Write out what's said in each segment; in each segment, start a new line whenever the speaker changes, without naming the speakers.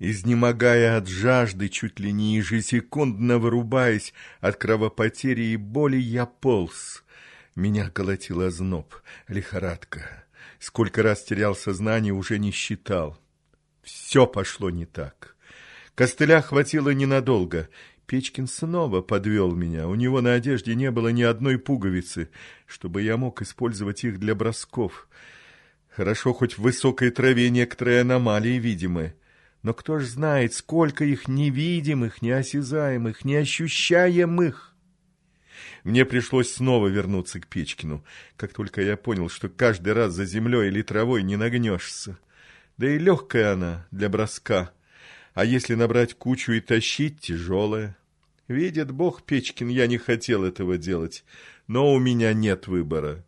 Изнемогая от жажды, чуть ли не ежесекундно вырубаясь от кровопотери и боли, я полз. Меня колотила зноб, лихорадка. Сколько раз терял сознание, уже не считал. Все пошло не так. Костыля хватило ненадолго. Печкин снова подвел меня. У него на одежде не было ни одной пуговицы, чтобы я мог использовать их для бросков. Хорошо, хоть в высокой траве некоторые аномалии видимы. Но кто ж знает, сколько их невидимых, неосязаемых, неощущаемых. Мне пришлось снова вернуться к Печкину, как только я понял, что каждый раз за землей или травой не нагнешься. Да и легкая она для броска. А если набрать кучу и тащить, тяжелая. Видит Бог, Печкин, я не хотел этого делать, но у меня нет выбора.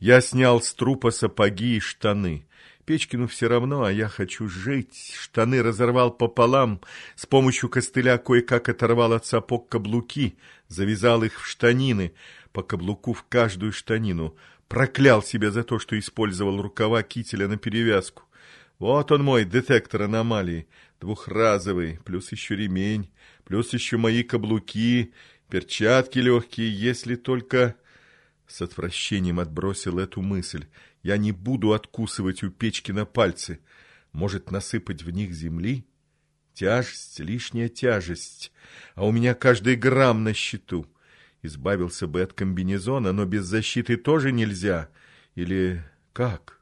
Я снял с трупа сапоги и штаны. Печкину все равно, а я хочу жить. Штаны разорвал пополам, с помощью костыля кое-как оторвал от сапог каблуки, завязал их в штанины, по каблуку в каждую штанину. Проклял себя за то, что использовал рукава кителя на перевязку. Вот он мой детектор аномалии, двухразовый, плюс еще ремень, плюс еще мои каблуки, перчатки легкие, если только... С отвращением отбросил эту мысль. Я не буду откусывать у печки на пальцы. Может, насыпать в них земли? Тяжесть, лишняя тяжесть. А у меня каждый грамм на счету. Избавился бы от комбинезона, но без защиты тоже нельзя. Или как?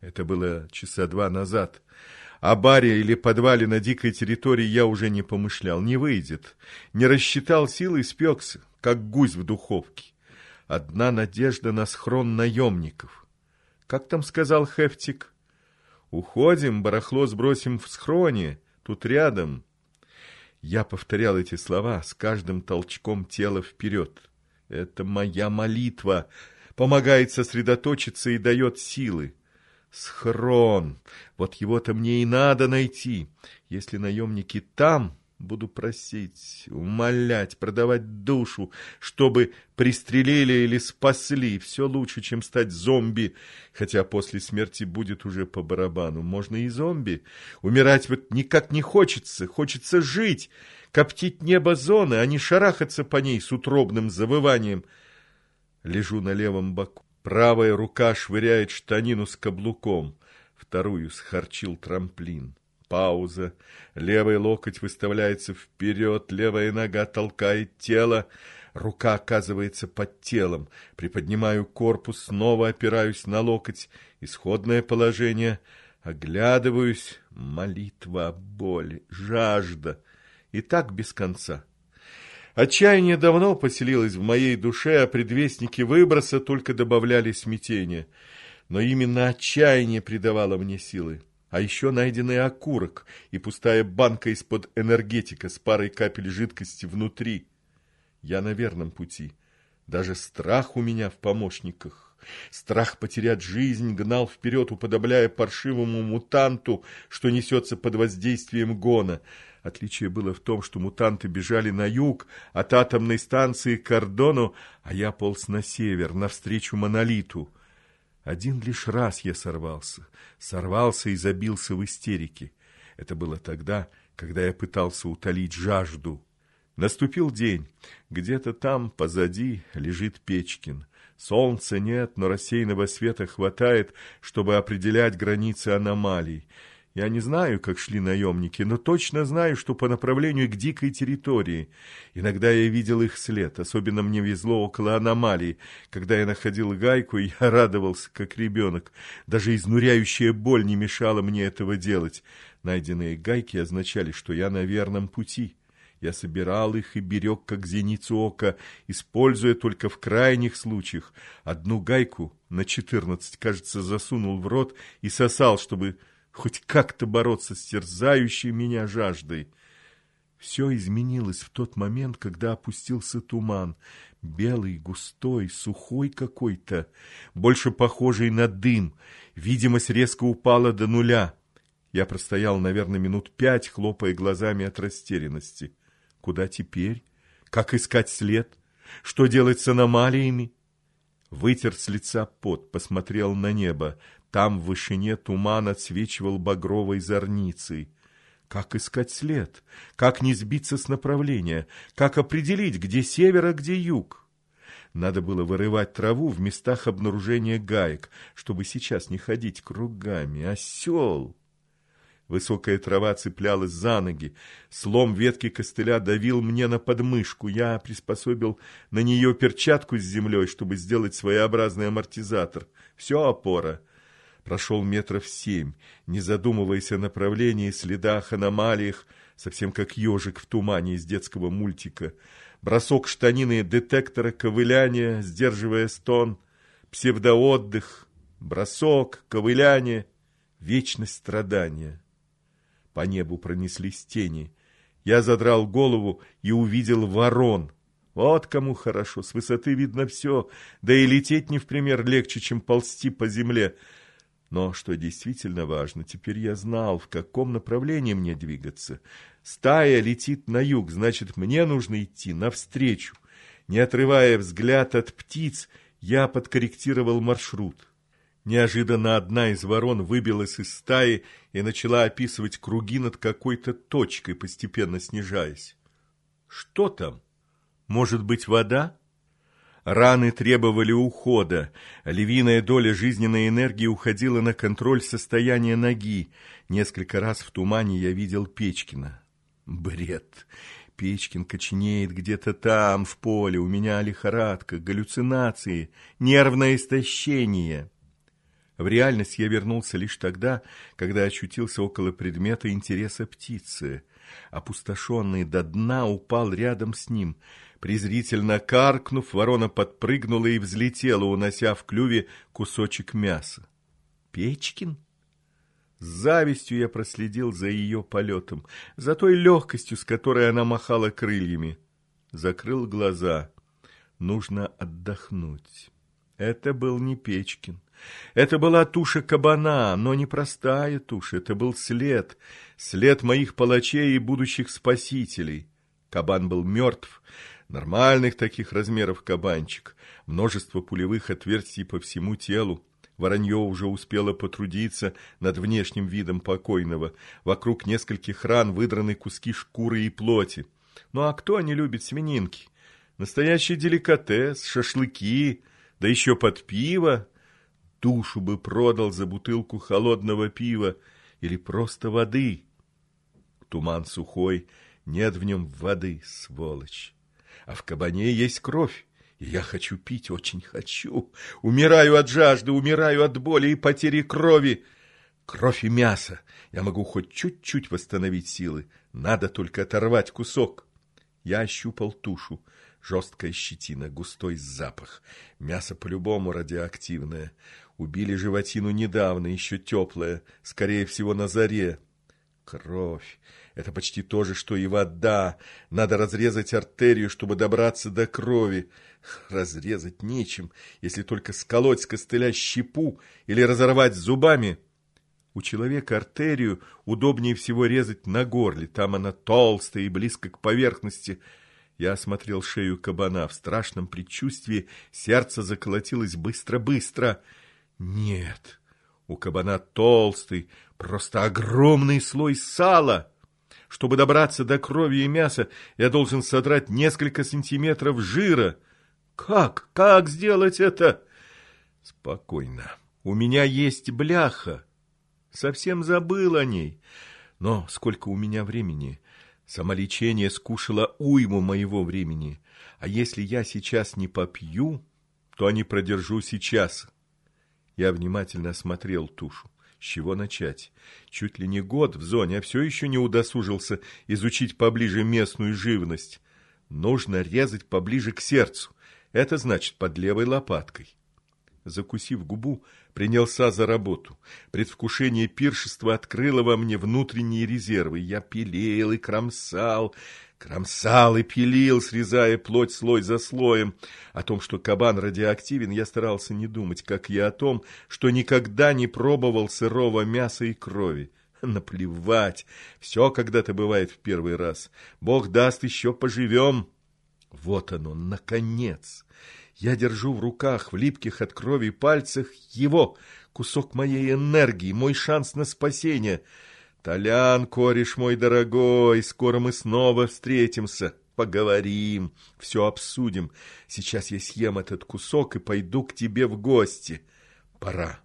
Это было часа два назад. О баре или подвале на дикой территории я уже не помышлял. Не выйдет. Не рассчитал силы и спекся, как гусь в духовке. Одна надежда на схрон наемников. Как там сказал Хефтик? Уходим, барахло сбросим в схроне, тут рядом. Я повторял эти слова с каждым толчком тела вперед. Это моя молитва, помогает сосредоточиться и дает силы. Схрон, вот его-то мне и надо найти. Если наемники там, Буду просить, умолять, продавать душу, чтобы пристрелили или спасли. Все лучше, чем стать зомби, хотя после смерти будет уже по барабану. Можно и зомби. Умирать вот никак не хочется, хочется жить, коптить небо зоны, а не шарахаться по ней с утробным завыванием. Лежу на левом боку. Правая рука швыряет штанину с каблуком, вторую схарчил трамплин. Пауза. Левый локоть выставляется вперед, левая нога толкает тело. Рука оказывается под телом. Приподнимаю корпус, снова опираюсь на локоть. Исходное положение. Оглядываюсь. Молитва о боли, жажда. И так без конца. Отчаяние давно поселилось в моей душе, а предвестники выброса только добавляли смятения. Но именно отчаяние придавало мне силы а еще найденный окурок и пустая банка из-под энергетика с парой капель жидкости внутри. Я на верном пути. Даже страх у меня в помощниках. Страх потерять жизнь гнал вперед, уподобляя паршивому мутанту, что несется под воздействием гона. Отличие было в том, что мутанты бежали на юг, от атомной станции к кордону, а я полз на север, навстречу монолиту. Один лишь раз я сорвался. Сорвался и забился в истерике. Это было тогда, когда я пытался утолить жажду. Наступил день. Где-то там, позади, лежит Печкин. Солнца нет, но рассеянного света хватает, чтобы определять границы аномалий. Я не знаю, как шли наемники, но точно знаю, что по направлению к дикой территории. Иногда я видел их след, особенно мне везло около аномалии. Когда я находил гайку, я радовался, как ребенок. Даже изнуряющая боль не мешала мне этого делать. Найденные гайки означали, что я на верном пути. Я собирал их и берег, как зеницу ока, используя только в крайних случаях. Одну гайку на четырнадцать, кажется, засунул в рот и сосал, чтобы хоть как-то бороться с терзающей меня жаждой. Все изменилось в тот момент, когда опустился туман, белый, густой, сухой какой-то, больше похожий на дым. Видимость резко упала до нуля. Я простоял, наверное, минут пять, хлопая глазами от растерянности. Куда теперь? Как искать след? Что делать с аномалиями? Вытер с лица пот, посмотрел на небо. Там в вышине туман отсвечивал багровой зорницей. Как искать след? Как не сбиться с направления? Как определить, где север, а где юг? Надо было вырывать траву в местах обнаружения гаек, чтобы сейчас не ходить кругами. Осел! Высокая трава цеплялась за ноги. Слом ветки костыля давил мне на подмышку. Я приспособил на нее перчатку с землей, чтобы сделать своеобразный амортизатор. Все опора. Прошел метров семь, не задумываясь о направлении, следах, аномалиях, совсем как ежик в тумане из детского мультика. Бросок штанины детектора, ковыляние, сдерживая стон, псевдоотдых, бросок, ковыляние, вечность страдания. По небу пронеслись тени. Я задрал голову и увидел ворон. Вот кому хорошо, с высоты видно все, да и лететь не в пример легче, чем ползти по земле. Но, что действительно важно, теперь я знал, в каком направлении мне двигаться. Стая летит на юг, значит, мне нужно идти навстречу. Не отрывая взгляд от птиц, я подкорректировал маршрут. Неожиданно одна из ворон выбилась из стаи и начала описывать круги над какой-то точкой, постепенно снижаясь. Что там? Может быть, вода? Раны требовали ухода. Львиная доля жизненной энергии уходила на контроль состояния ноги. Несколько раз в тумане я видел Печкина. Бред. Печкин коченеет где-то там, в поле. У меня лихорадка, галлюцинации, нервное истощение. В реальность я вернулся лишь тогда, когда очутился около предмета интереса птицы. Опустошенный до дна упал рядом с ним. Презрительно каркнув, ворона подпрыгнула и взлетела, унося в клюве кусочек мяса. Печкин? С завистью я проследил за ее полетом, за той легкостью, с которой она махала крыльями. Закрыл глаза. Нужно отдохнуть. Это был не Печкин. Это была туша кабана, но не простая туша, это был след, след моих палачей и будущих спасителей. Кабан был мертв, нормальных таких размеров кабанчик, множество пулевых отверстий по всему телу. Воронье уже успело потрудиться над внешним видом покойного. Вокруг нескольких ран выдраны куски шкуры и плоти. Ну а кто не любит свининки? Настоящий деликатес, шашлыки, да еще под пиво душу бы продал за бутылку холодного пива или просто воды. Туман сухой, нет в нем воды, сволочь. А в кабане есть кровь, и я хочу пить, очень хочу. Умираю от жажды, умираю от боли и потери крови. Кровь и мясо. Я могу хоть чуть-чуть восстановить силы. Надо только оторвать кусок. Я ощупал тушу. Жесткая щетина, густой запах. Мясо по-любому радиоактивное. Убили животину недавно, еще теплая, скорее всего, на заре. Кровь. Это почти то же, что и вода. Надо разрезать артерию, чтобы добраться до крови. Разрезать нечем, если только сколоть с костыля щепу или разорвать зубами. У человека артерию удобнее всего резать на горле. Там она толстая и близко к поверхности. Я осмотрел шею кабана. В страшном предчувствии сердце заколотилось быстро-быстро. Нет, у кабана толстый, просто огромный слой сала. Чтобы добраться до крови и мяса, я должен содрать несколько сантиметров жира. Как? Как сделать это? Спокойно. У меня есть бляха. Совсем забыл о ней. Но сколько у меня времени? Самолечение скушало уйму моего времени. А если я сейчас не попью, то не продержу сейчас. Я внимательно осмотрел тушу. С чего начать? Чуть ли не год в зоне, а все еще не удосужился изучить поближе местную живность. Нужно резать поближе к сердцу. Это значит под левой лопаткой. Закусив губу, принялся за работу. Предвкушение пиршества открыло во мне внутренние резервы. Я пилил и кромсал, Кромсал и пилил, срезая плоть слой за слоем. О том, что кабан радиоактивен, я старался не думать, как я о том, что никогда не пробовал сырого мяса и крови. Наплевать, все когда-то бывает в первый раз. Бог даст, еще поживем. Вот оно, наконец. Я держу в руках, в липких от крови пальцах, его, кусок моей энергии, мой шанс на спасение — Толян, кореш мой дорогой, скоро мы снова встретимся. Поговорим, все обсудим. Сейчас я съем этот кусок и пойду к тебе в гости. Пора.